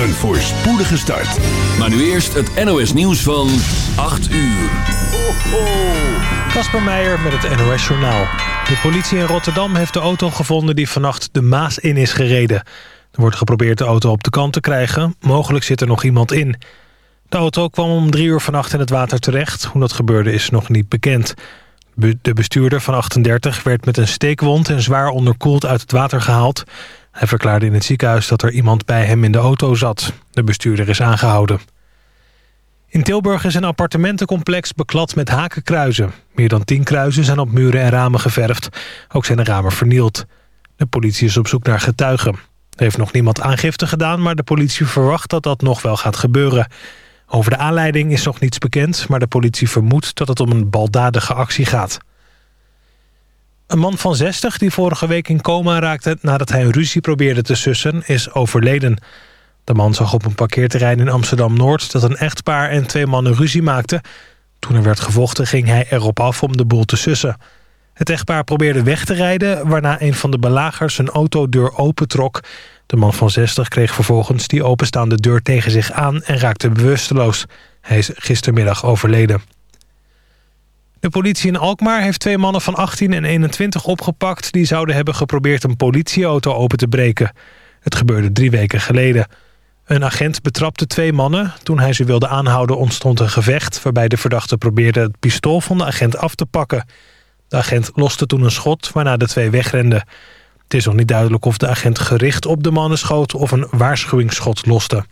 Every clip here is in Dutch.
Een voorspoedige start. Maar nu eerst het NOS nieuws van 8 uur. Kasper Meijer met het NOS Journaal. De politie in Rotterdam heeft de auto gevonden die vannacht de Maas in is gereden. Er wordt geprobeerd de auto op de kant te krijgen. Mogelijk zit er nog iemand in. De auto kwam om drie uur vannacht in het water terecht. Hoe dat gebeurde is nog niet bekend. De bestuurder van 38 werd met een steekwond en zwaar onderkoeld uit het water gehaald. Hij verklaarde in het ziekenhuis dat er iemand bij hem in de auto zat. De bestuurder is aangehouden. In Tilburg is een appartementencomplex beklad met hakenkruizen. Meer dan tien kruizen zijn op muren en ramen geverfd. Ook zijn de ramen vernield. De politie is op zoek naar getuigen. Er heeft nog niemand aangifte gedaan... maar de politie verwacht dat dat nog wel gaat gebeuren. Over de aanleiding is nog niets bekend... maar de politie vermoedt dat het om een baldadige actie gaat. Een man van 60 die vorige week in coma raakte... nadat hij een ruzie probeerde te sussen, is overleden. De man zag op een parkeerterrein in Amsterdam-Noord... dat een echtpaar en twee mannen ruzie maakten. Toen er werd gevochten ging hij erop af om de boel te sussen. Het echtpaar probeerde weg te rijden... waarna een van de belagers zijn autodeur opentrok. De man van 60 kreeg vervolgens die openstaande deur tegen zich aan... en raakte bewusteloos. Hij is gistermiddag overleden. De politie in Alkmaar heeft twee mannen van 18 en 21 opgepakt... die zouden hebben geprobeerd een politieauto open te breken. Het gebeurde drie weken geleden. Een agent betrapte twee mannen. Toen hij ze wilde aanhouden ontstond een gevecht... waarbij de verdachte probeerde het pistool van de agent af te pakken. De agent loste toen een schot, waarna de twee wegrenden. Het is nog niet duidelijk of de agent gericht op de mannen schoot... of een waarschuwingsschot loste.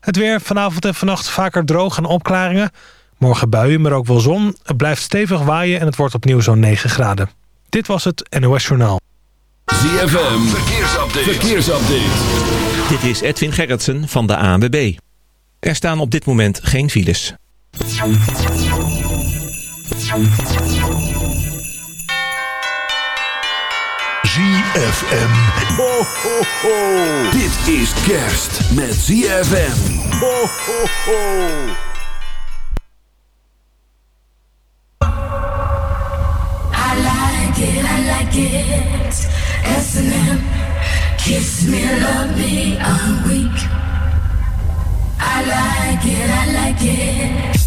Het weer vanavond en vannacht vaker droog en opklaringen... Morgen buien, maar ook wel zon. Het blijft stevig waaien en het wordt opnieuw zo'n 9 graden. Dit was het NOS Journaal. ZFM, verkeersupdate. verkeersupdate. Dit is Edwin Gerritsen van de ANWB. Er staan op dit moment geen files. ZFM. Ho, ho, ho. Dit is kerst met ZFM. Ho, ho, ho. I like it, I like it.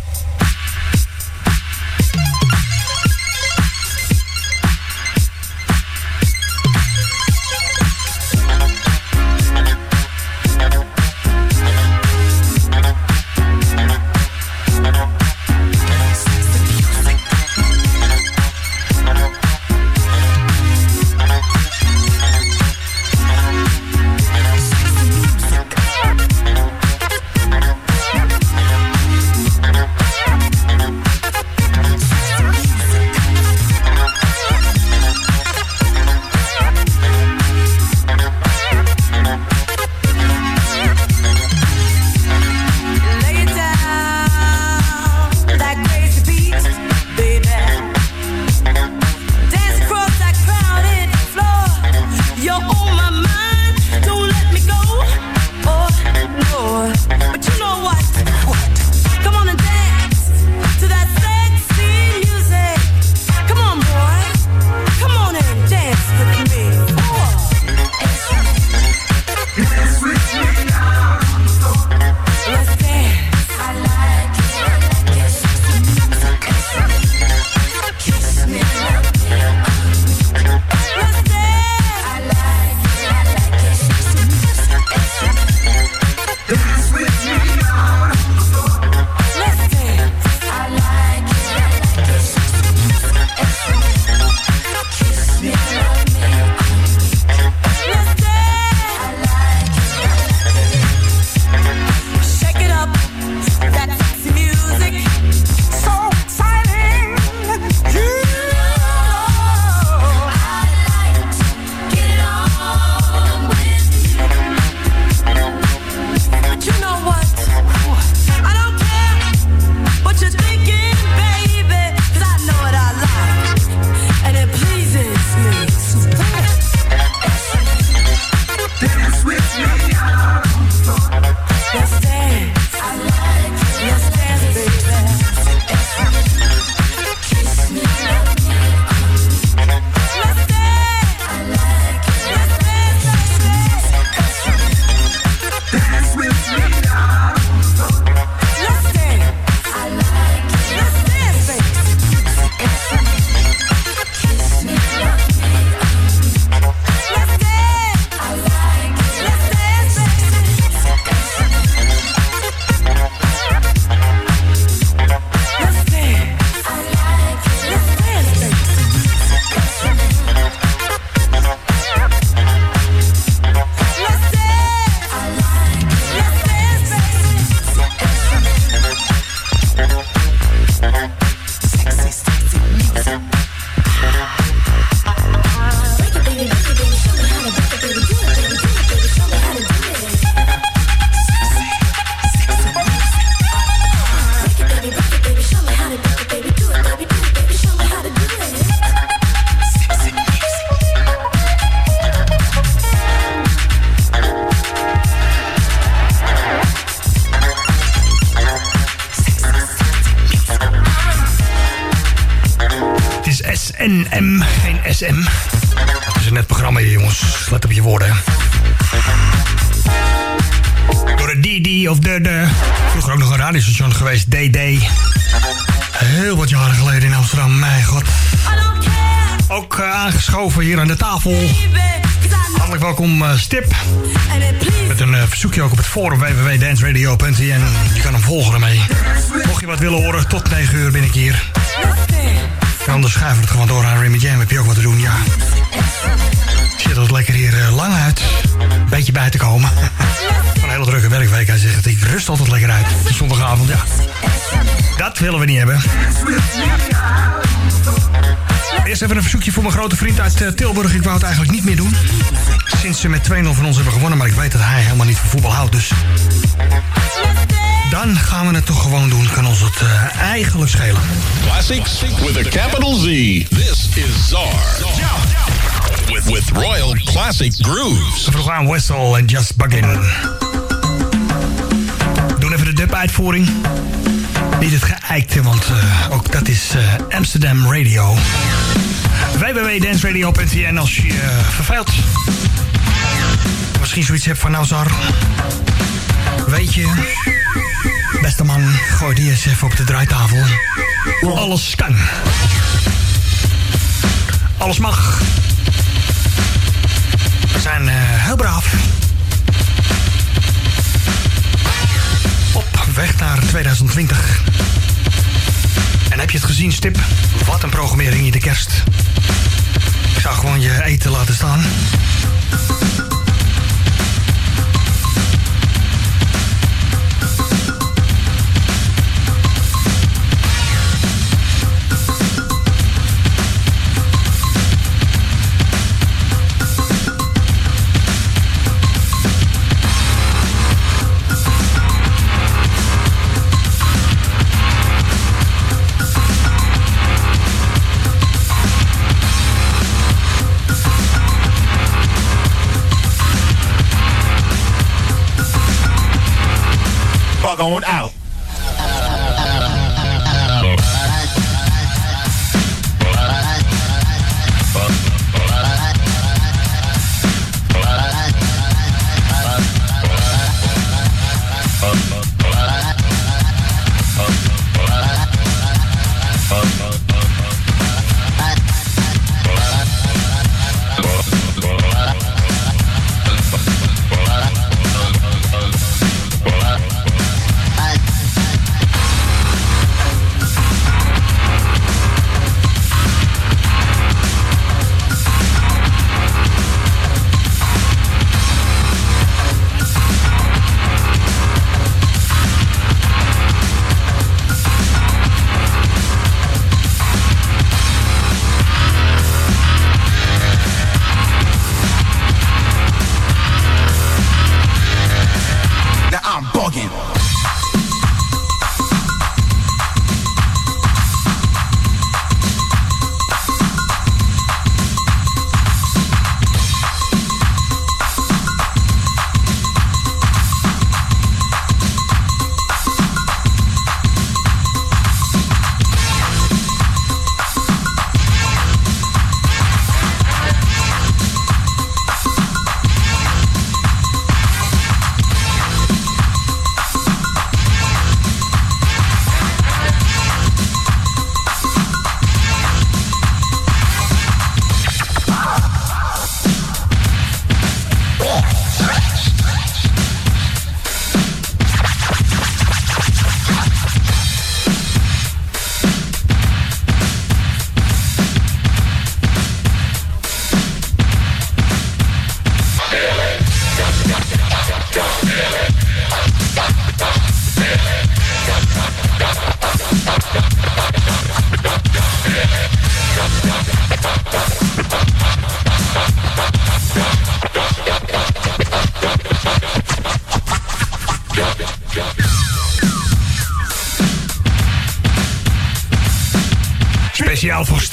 Stip. Met een uh, verzoekje ook op het forum www.danceradio.nl. Je kan hem volgen ermee. Mocht je wat willen horen, tot 9 uur ben ik hier. En anders schuiven we het gewoon door aan Remy Jam. Heb je ook wat te doen, ja. Zit het lekker hier lang uit. Beetje bij te komen. Een hele drukke werkweek. Hij zegt, ik rust altijd lekker uit. Zondagavond, ja. Dat willen we niet hebben. Eerst even een verzoekje voor mijn grote vriend uit uh, Tilburg. Ik wou het eigenlijk niet meer doen. Sinds ze met 2-0 van ons hebben gewonnen. Maar ik weet dat hij helemaal niet van voetbal houdt. Dus dan gaan we het toch gewoon doen. Kan ons het uh, eigenlijk schelen. Classics with a capital Z. This is Czar. With, with Royal Classic Grooves. Ze vroegen aan Wessel en Just Buggin. Doen even de dub-uitvoering. Niet het geëikte, want uh, ook dat is uh, Amsterdam Radio. www.danceradio.nl als je verveelt. Misschien zoiets hebt van nou Zar. Weet je, beste man, gooi die eens even op de draaitafel. Alles kan. Alles mag. We zijn heel braaf. Op weg naar 2020. En heb je het gezien, Stip? Wat een programmering in de kerst. Ik zou gewoon je eten laten staan. On out.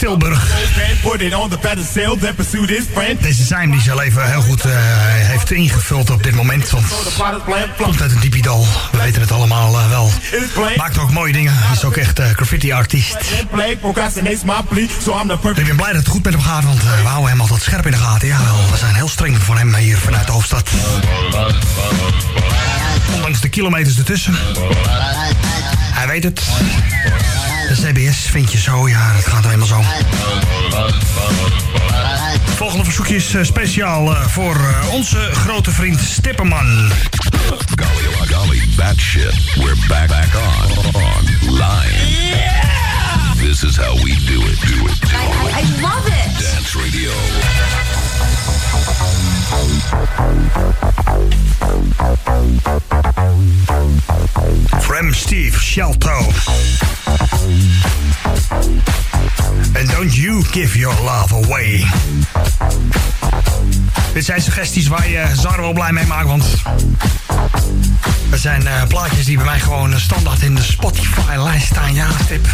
Voor Stilburg. Deze zijn die ze even heel goed uh, heeft ingevuld op dit moment. Want komt uit een dipidal. We weten het allemaal uh, wel. Maakt ook mooie dingen. Is ook echt uh, graffiti-artiest. Ik ben blij dat het goed met hem gaat. Want we houden hem altijd scherp in de gaten. Ja, wel, we zijn heel streng van hem hier vanuit de hoofdstad. Ondanks de kilometers ertussen. Hij weet het. De CBS vind je zo, ja, dat gaat helemaal zo. Volgende verzoekje is uh, speciaal uh, voor uh, onze grote vriend Stipperman. Golly, golly, bad shit. We're back, back on, online. Yeah! This is how we do it, do it, do it. I, I, I love it. Dance Radio. From Steve Shelto. And don't you give your love away. Dit zijn suggesties waar je Zar wel blij mee maakt, want... Het zijn uh, plaatjes die bij mij gewoon standaard in de Spotify-lijst staan. Ja, tip.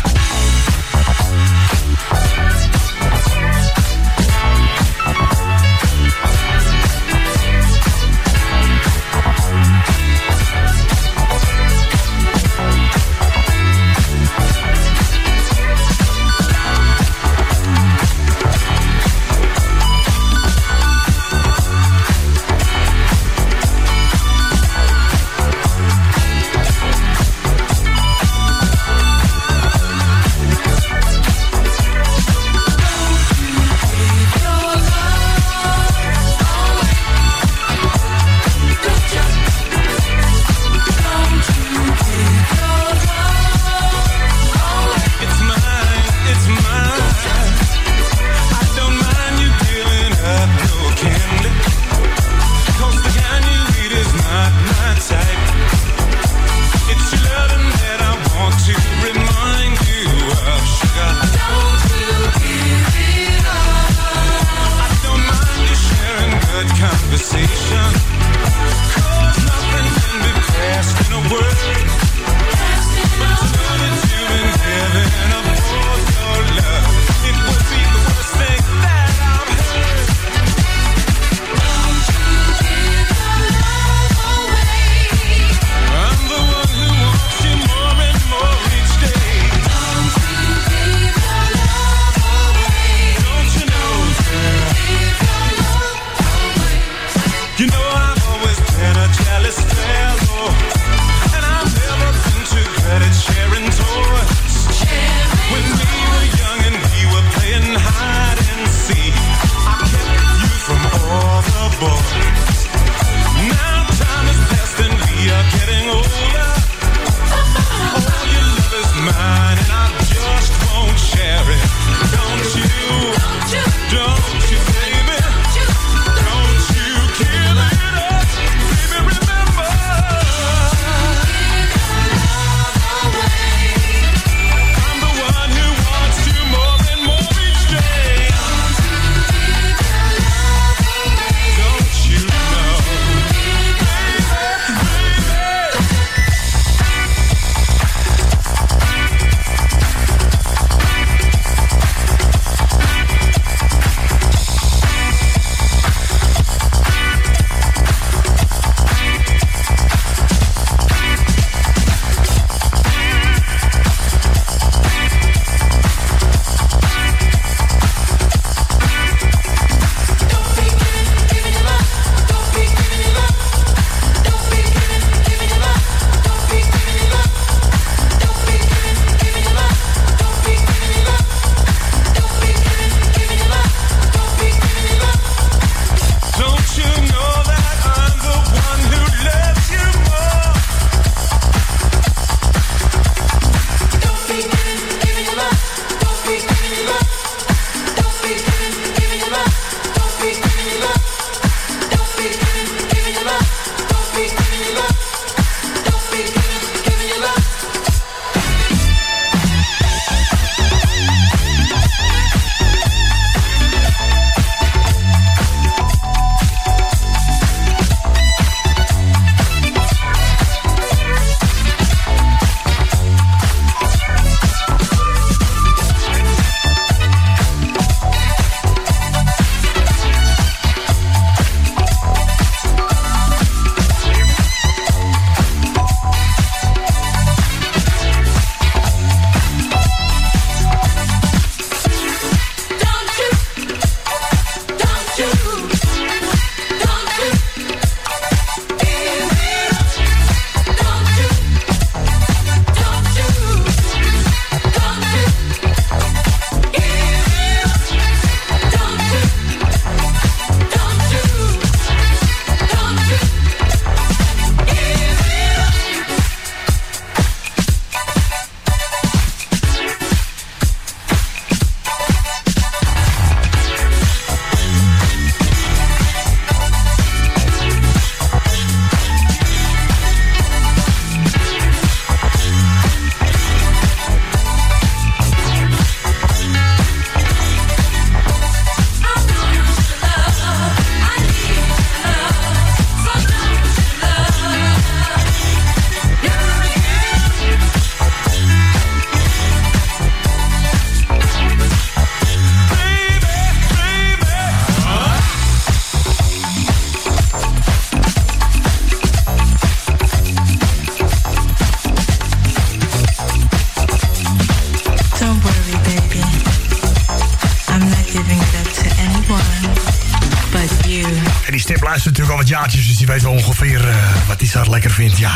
Weet wel ongeveer uh, wat zo lekker vindt. Ja,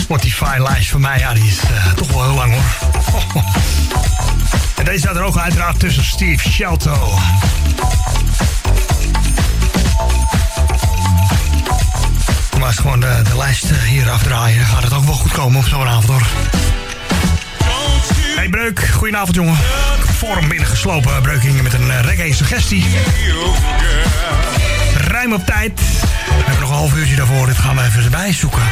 Spotify-lijst voor mij, ja, die is uh, toch wel heel lang hoor. en deze staat er ook uiteraard tussen Steve Shelto. Maar als gewoon de, de lijst hier afdraaien, gaat het ook wel goed komen op zo'n avond hoor. Hey Breuk, goedenavond jongen. Forum binnengeslopen, Breukingen met een reggae suggestie. Ruim op tijd. We hebben nog een half uurtje daarvoor, dit gaan we even erbij zoeken.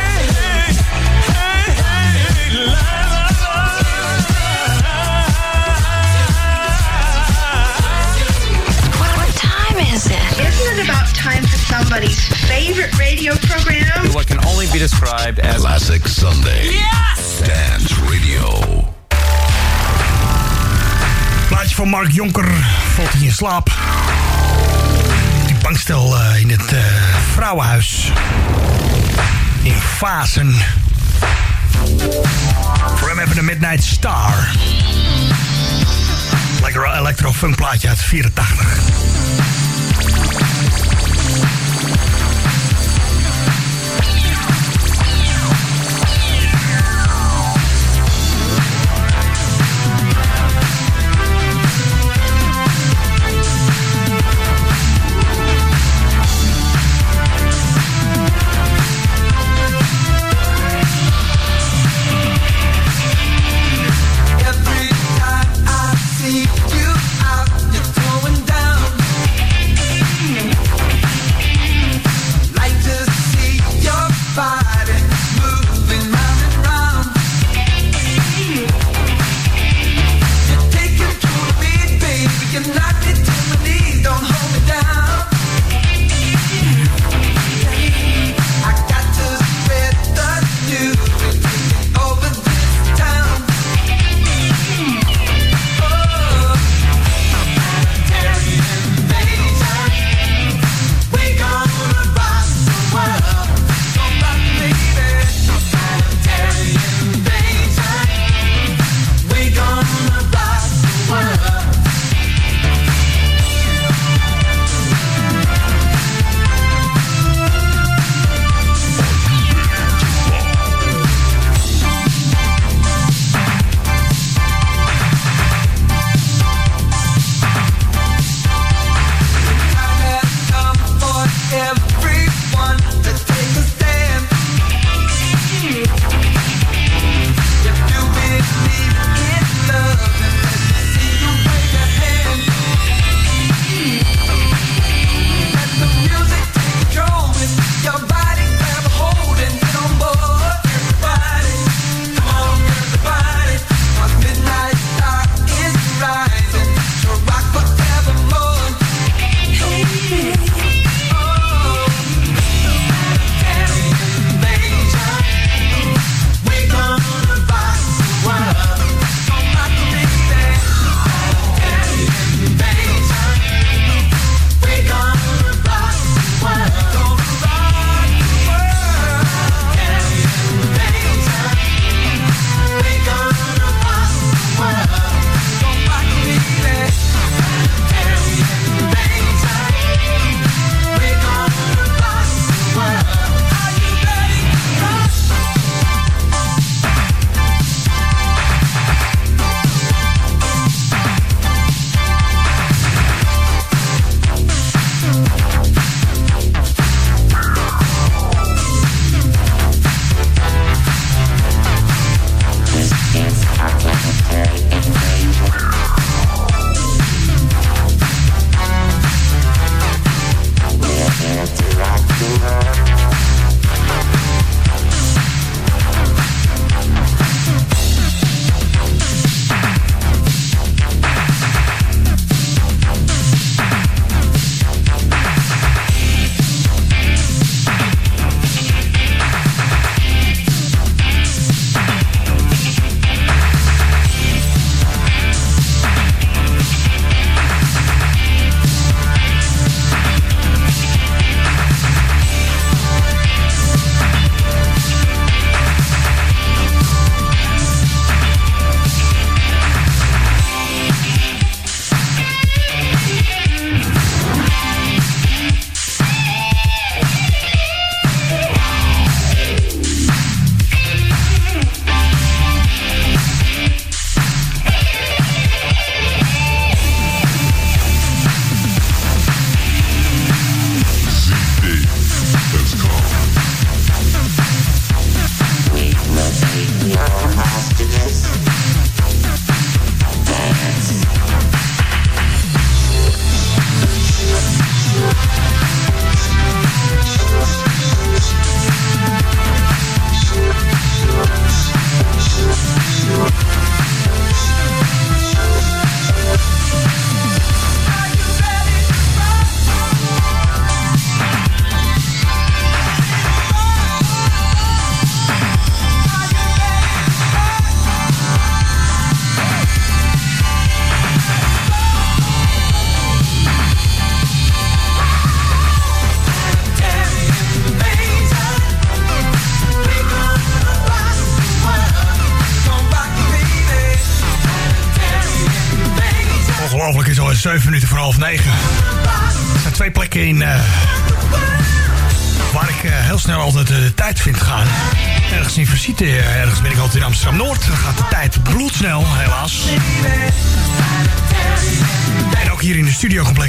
What time is it? Isn't it about time for somebody's favorite radio program? What can only be described as Classic Sunday. Yes! Dance Radio. Plaatje van Mark Jonker, valt hij in slaap. Bankstel uh, in het uh, vrouwenhuis. In Fasen. Voor hem even de Midnight Star. Lekker electro-funk plaatje uit 84.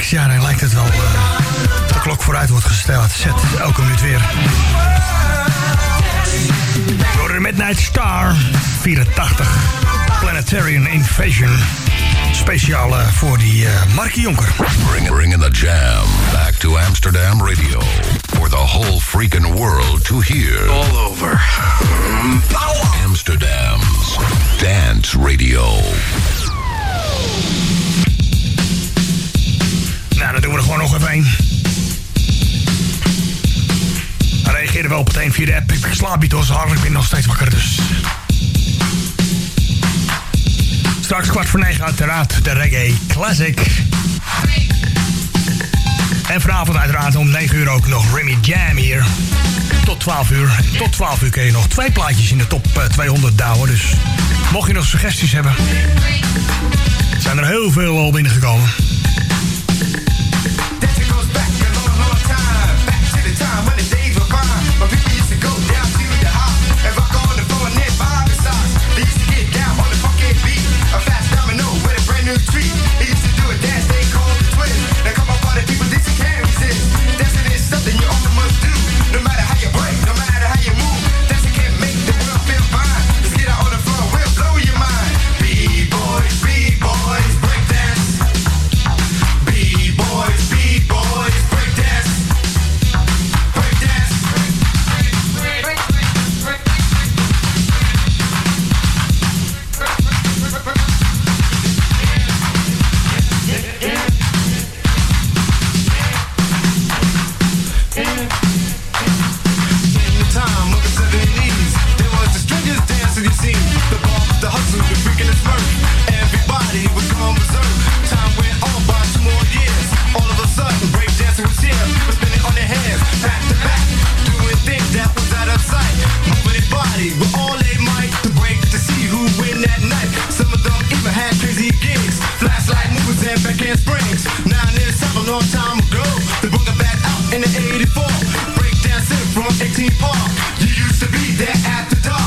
Ja, dan lijkt het wel. eh, de klok vooruit wordt gesteld. Zet elke minuut weer. Door de Midnight Star 84. Planetarian Invasion. Speciaal eh, voor die eh Markie Jonker. Bring, bringing the jam back to Amsterdam Radio for the whole freaking world to hear. All over. Amsterdam's Dance Radio. Nog even één. Reageerde wel meteen via de app. Ik slaap niet. Ik ben nog steeds wakker, dus... Straks kwart voor negen uiteraard de Reggae Classic. En vanavond uiteraard om 9 uur ook nog Remy Jam hier. Tot 12 uur. Tot 12 uur kun je nog twee plaatjes in de top eh, 200 douwen. Dus mocht je nog suggesties hebben... zijn er heel veel al binnengekomen. You used to be there at the dark.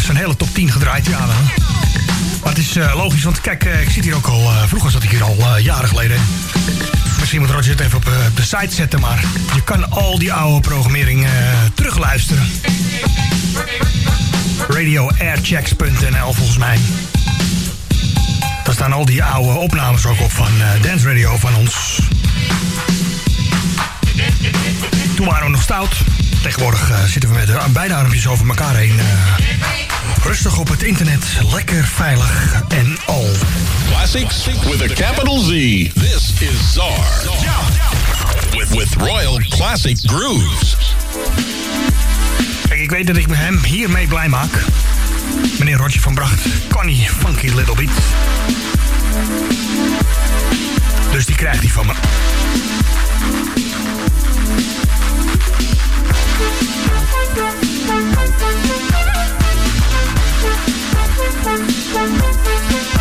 Is een hele top 10 gedraaid. Ja, dan. Maar het is eh, logisch, want kijk, eh, ik zit hier ook al... Uh, vroeger zat ik hier al jaren geleden. Misschien moet Roger het even op de site zetten, maar... je kan al die oude programmering terugluisteren. RadioAirchecks.nl volgens mij. Daar staan al die oude opnames ook op van Dance Radio van ons. Toen waren we nog stout. Tegenwoordig eh, zitten we met uh, beide armpjes over elkaar heen. Eh, rustig op het internet, lekker veilig en al. Classics with a capital Z. This is Czar. With, with Royal Classic Grooves. Kijk, ik weet dat ik hem hiermee blij maak. Meneer Roger van Bracht, Connie Funky Little Beat. Dus die krijgt hij van me. Thank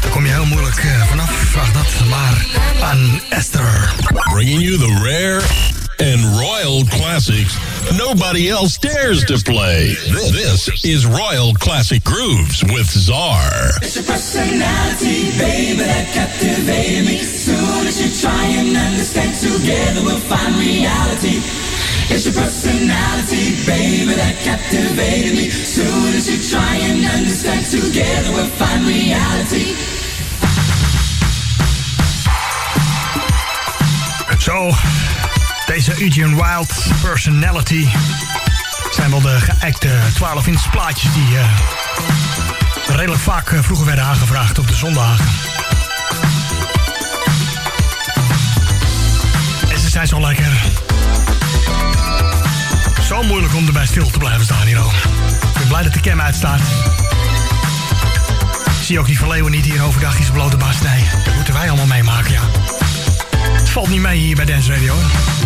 daar kom je heel moeilijk eh, vanaf. Vraag dat maar aan Esther. Bringing you the rare and royal classics nobody else dares to play. This is Royal Classic Grooves with Czar. It's your personality, baby, that captivated me. Soon as you try and understand, together we'll find reality. It's your personality, baby, that captivated me. Soon as you try and understand, together we'll find reality. Zo, deze Eugene Wild Personality zijn wel de geëikte 12-inch plaatjes die eh, redelijk vaak eh, vroeger werden aangevraagd op de zondagen. En ze zijn zo lekker. Zo moeilijk om erbij stil te blijven staan hier. Ik ben blij dat de cam uitstaat. Ik zie ook die van Leeuwen niet hier overdag zijn blote bas. Nee, dat moeten wij allemaal meemaken, ja. Het valt niet mee hier bij Dance Radio. hoor.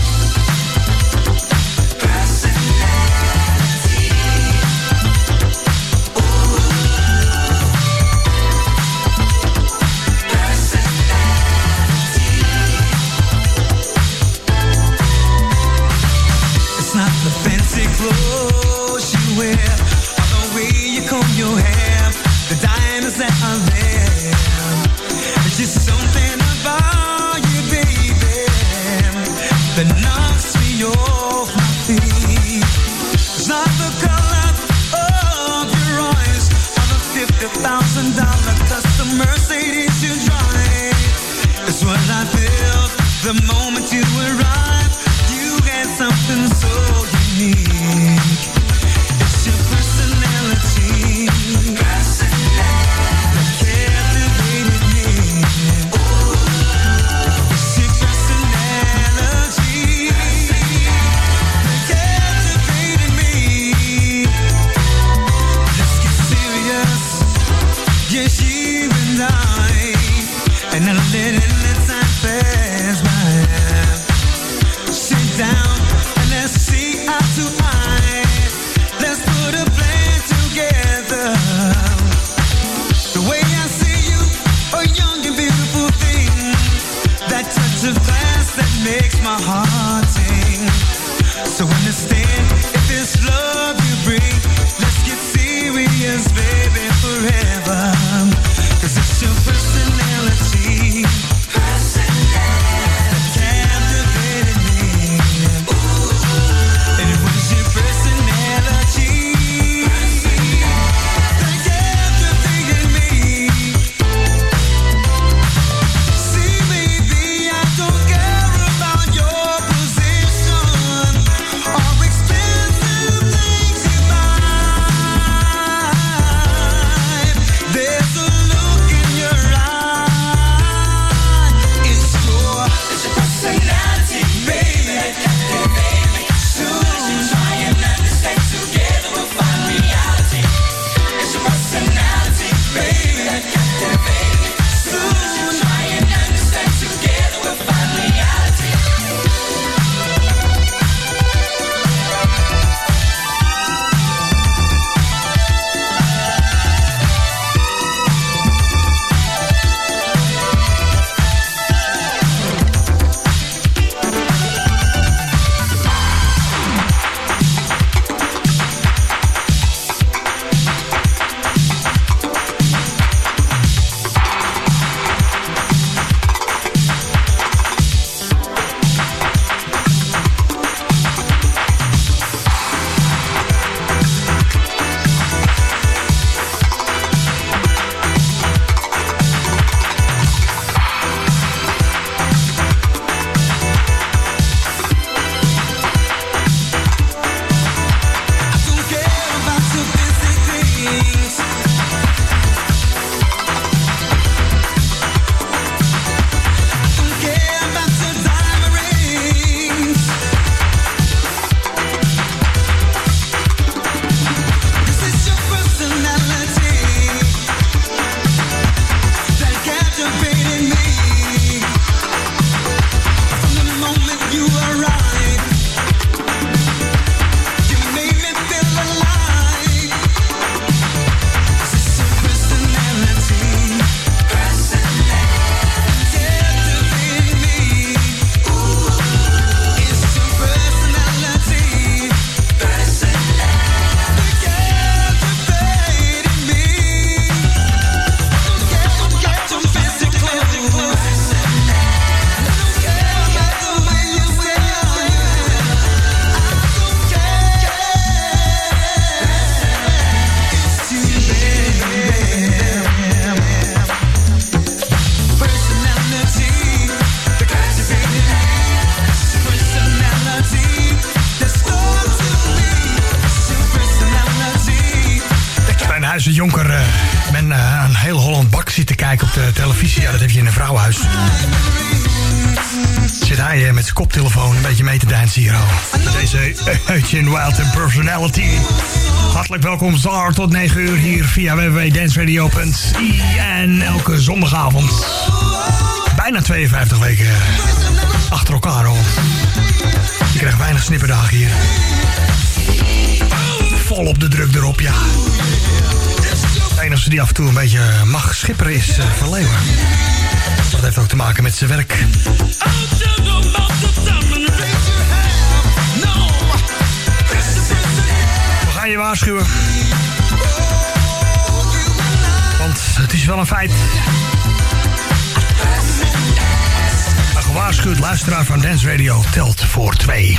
The way you comb your hair, the diamonds that are there. It's just something And I'm letting the time Wild and Personality. Hartelijk welkom, Zar, tot 9 uur hier via www.dansradio.i. En elke zondagavond, bijna 52 weken achter elkaar al. Je krijgt weinig snipperdagen hier. Vol op de druk erop, ja. Een of ze die af en toe een beetje mag schipper is eh, Van Leeuwen. Dat heeft ook te maken met zijn werk. je waarschuwen. Want het is wel een feit. Een gewaarschuwd luisteraar van Dance Radio telt voor twee.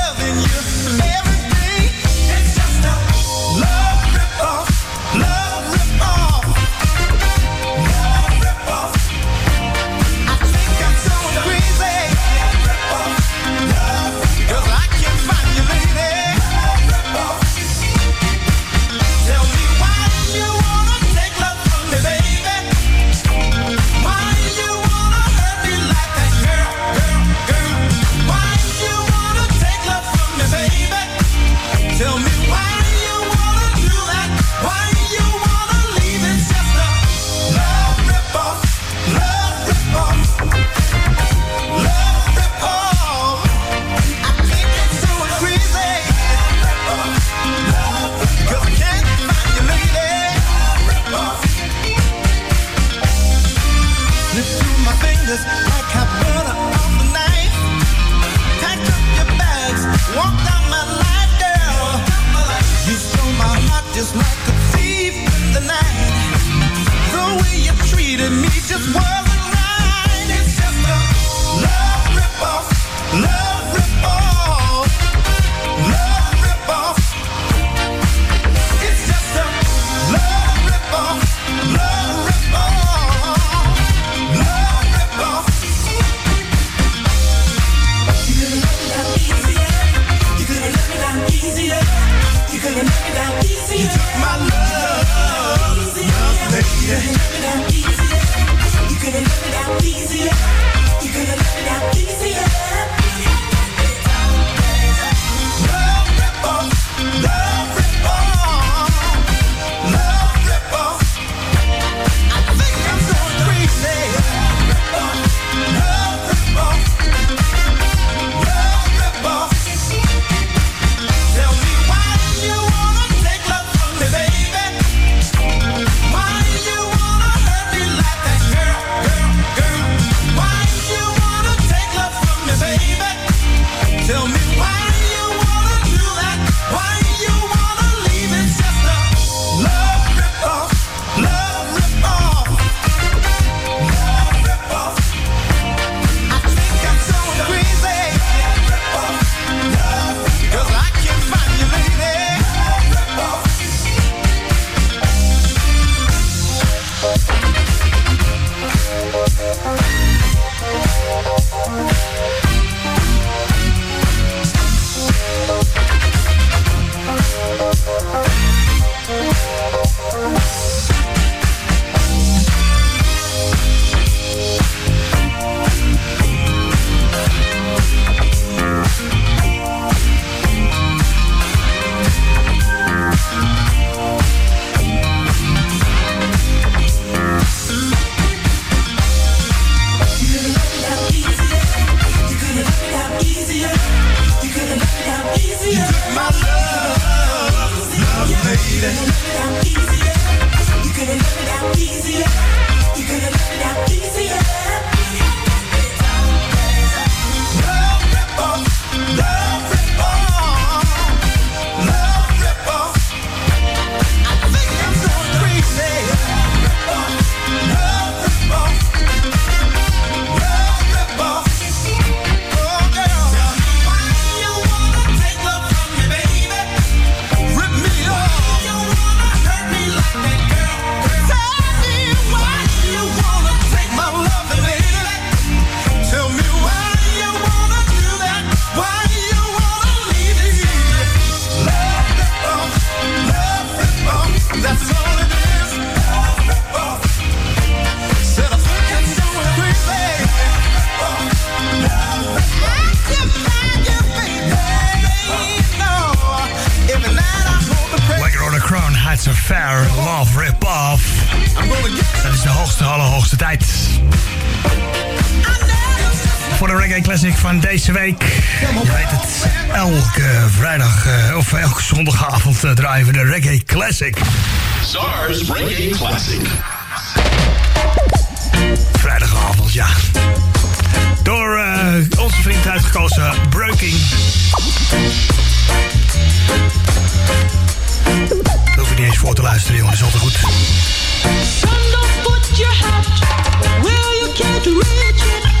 van deze week. Je weet het, elke vrijdag eh, of elke zondagavond eh, draaien we de Reggae Classic. SARS Reggae Classic. Vrijdagavond, ja. Door eh, onze vriend uitgekozen Breaking. Daar hoef je niet eens voor te luisteren, jongen. Dat is altijd goed. Don't put your hat where you can't reach. It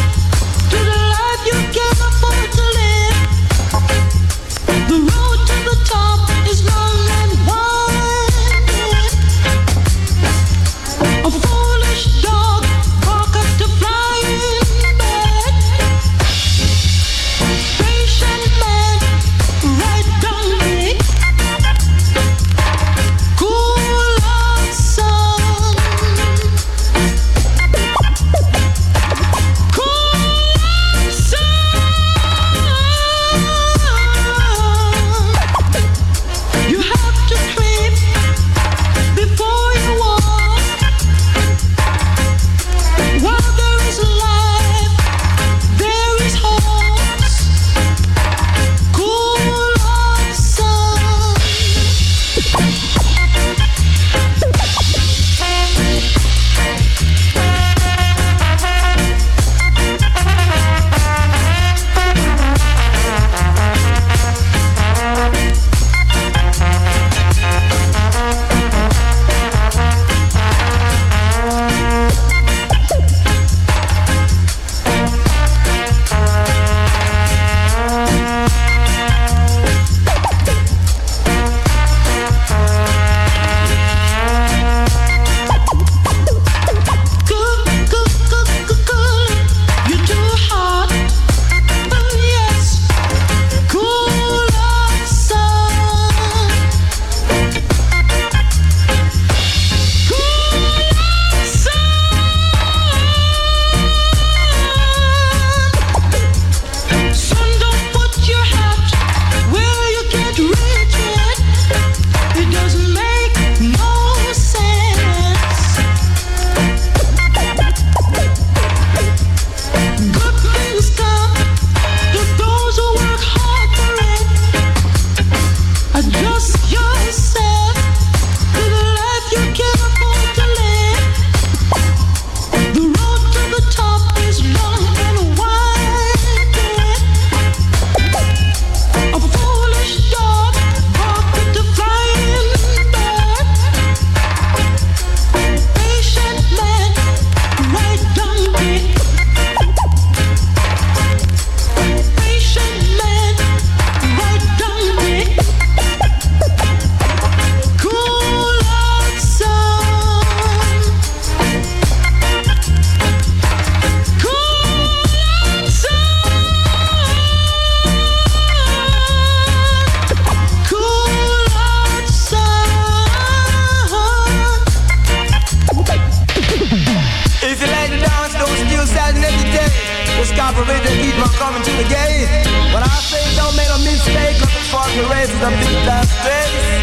Cooperate and keep on coming to the gate. But I say don't make a mistake, cause the fucking race is a big last race.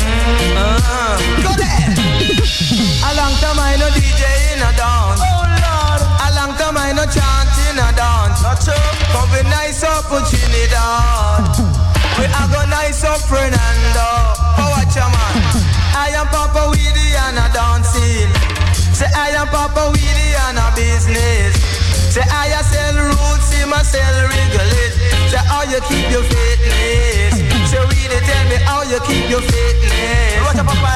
Uh-huh. Go there! A long time I no DJ in a dance. Oh Lord! A long time I no chant in a dance. Not true. Come be nice up for Trinidad. We are go nice up Fernando. Oh, watch your man. I am Papa Weedy and a dancing. Say I am Papa Weedy and a business. Say I a sell roots, him a sell regulate. Say how you keep your fitness. Say Weedy tell me how you keep your fitness. What up, Papa?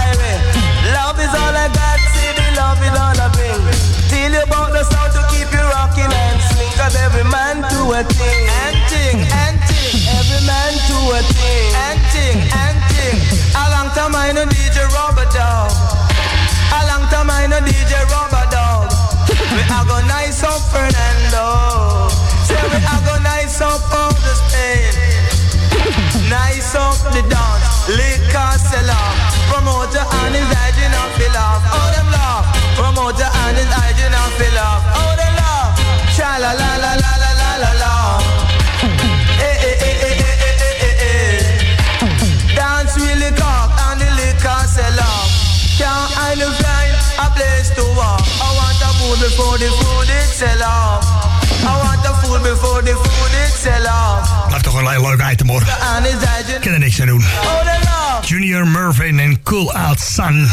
Love is all I got, see the love is all I bring. Tell you about the sound to keep you rocking and swing. Cause every man do a thing. And thing, and thing. Every man do a thing. And thing, and thing. A long time I know DJ Robert Dog. A long time I know DJ Robert Dog. We agonize go nice Fernando. Say we go up all the Spain. Nice up the dance. Liquor seller. Promoter and his agent and fill off. Oh, them laugh. Promoter and his agent and fill off. Oh, them laugh. Sha la la la la la la la la. Eh, eh, eh, eh, eh, eh, eh, eh, eh. Dance really cock and the liquor sell off. Can't I no find a place to walk. I want a food before the food it sell off. I want a food before the food it sell off. Blijft toch een leuk item hoor. Kan er niks aan doen. Oh. Junior Mervin en Cool Out Sun.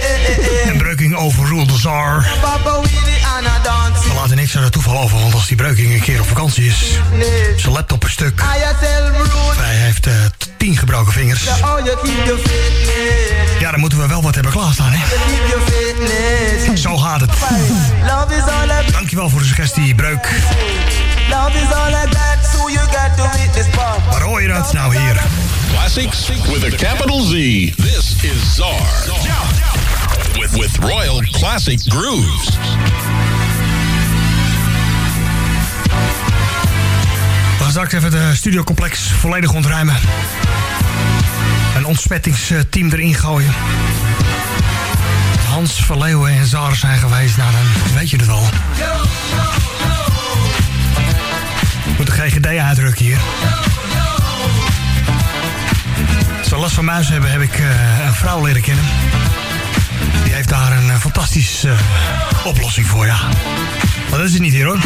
En Overruled the Czar. We laten niks aan het toeval over, want als die Breuking een keer op vakantie is, zijn laptop een stuk. Hij heeft eh, tien gebroken vingers. Ja, dan moeten we wel wat hebben klaarstaan, hè? Zo gaat het. Dankjewel voor de suggestie, Breuk. Love is all I got, so you got to hit this part. Waar hoor je dat? Nou, hier. Classics with a capital Z. This is Czar. With, Royal Classic Grooves. We gaan straks even de studiocomplex volledig ontruimen. Een ontspettingsteam erin gooien. Hans Verleeuwen en Zar zijn geweest. Nou, dan weet je het al. Moet de GGD uitdrukken hier. Als last van muis hebben, heb ik eh, een vrouw leren kennen. Heeft daar een eh, fantastische eh, oplossing voor, ja. Maar dat is het niet hier, hoor.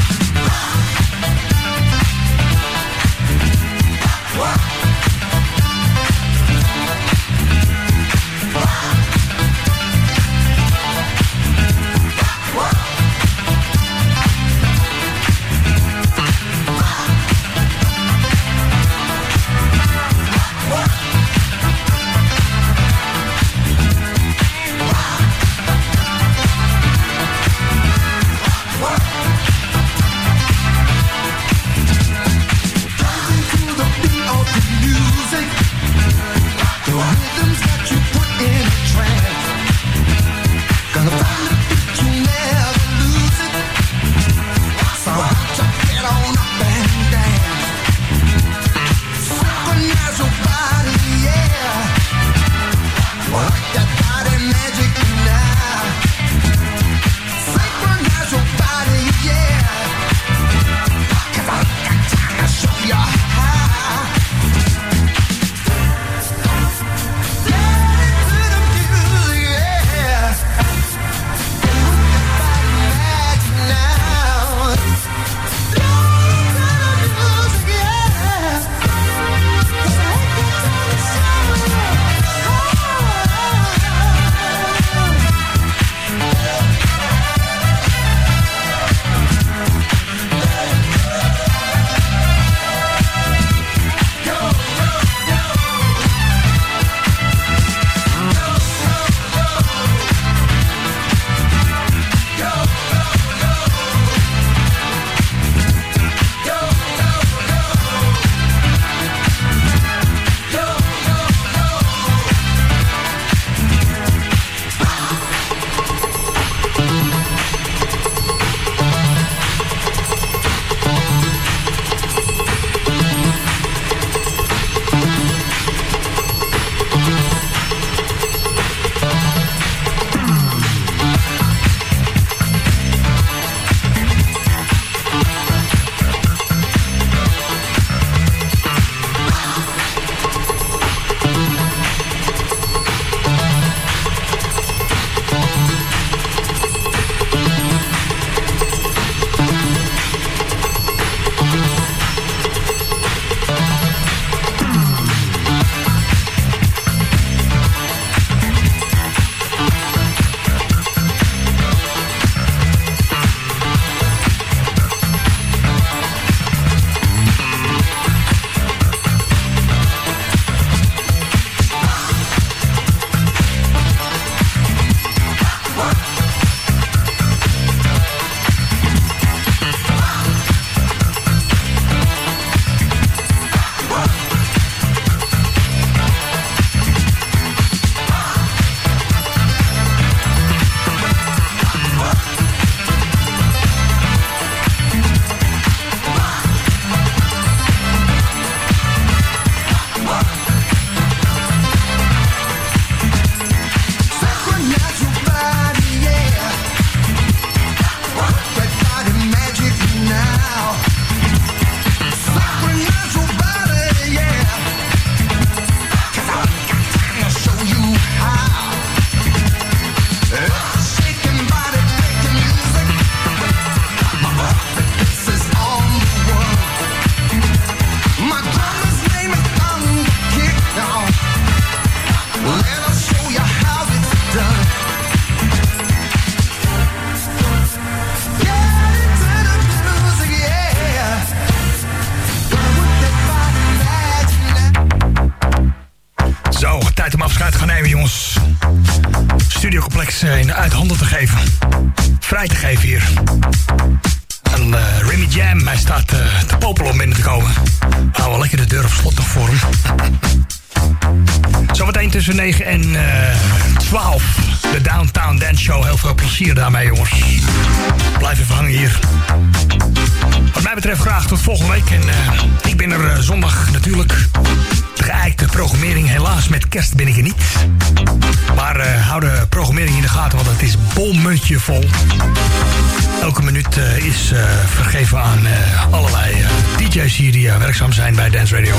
Vergeven aan eh, allerlei eh, DJ's hier die eh, werkzaam zijn bij Dance Radio.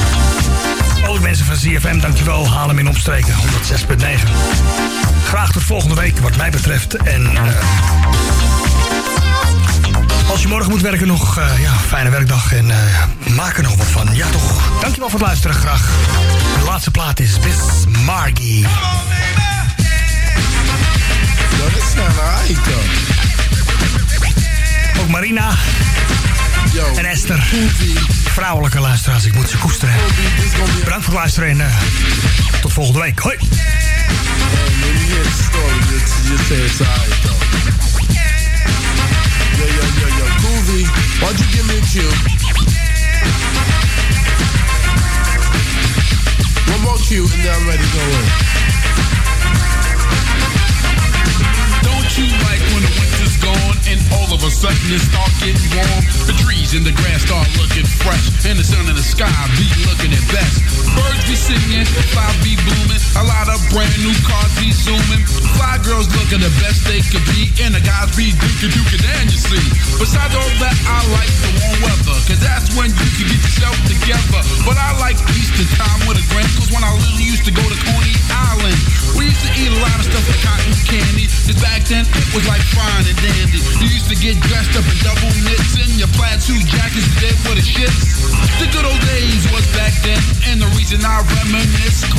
Ook mensen van ZFM, dankjewel. Haal hem in opstreken, 106.9. Graag tot volgende week, wat mij betreft. En eh, als je morgen moet werken, nog eh, ja, fijne werkdag. En eh, maak er nog wat van. Ja, toch. Dankjewel voor het luisteren, graag. De laatste plaat is Bis Margie. Ook Marina. En Esther. Vrouwelijke luisteraars, ik moet ze koesteren. Bedankt voor het luisteren en eh, tot volgende week. Hoi. Yo, yo, yo, yo? One more cue and then I'm ready to go in. You like when the winter's gone and all of a sudden it start getting warm? The trees and the grass start looking fresh and the sun in the sky be looking at best. Birds be singing, fly be booming, a lot of brand new cars be zooming. Fly girls looking the best they could be and the guys be duking duking and you see. Besides all that, I like the warm weather cause that's when you can get yourself together. But I like Easter time with a grin cause when I little used to go to Coney Island, we used to eat a lot of stuff like cotton candy. Cause back then it was like fine and dandy. You used to get dressed up in double knits and your plaid suit jackets did for the shits. The good old days was back then, and the reason I reminisce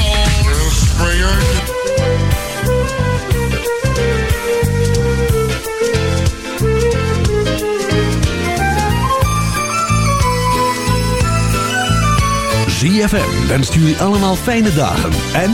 ZFM wenst jullie allemaal fijne dagen en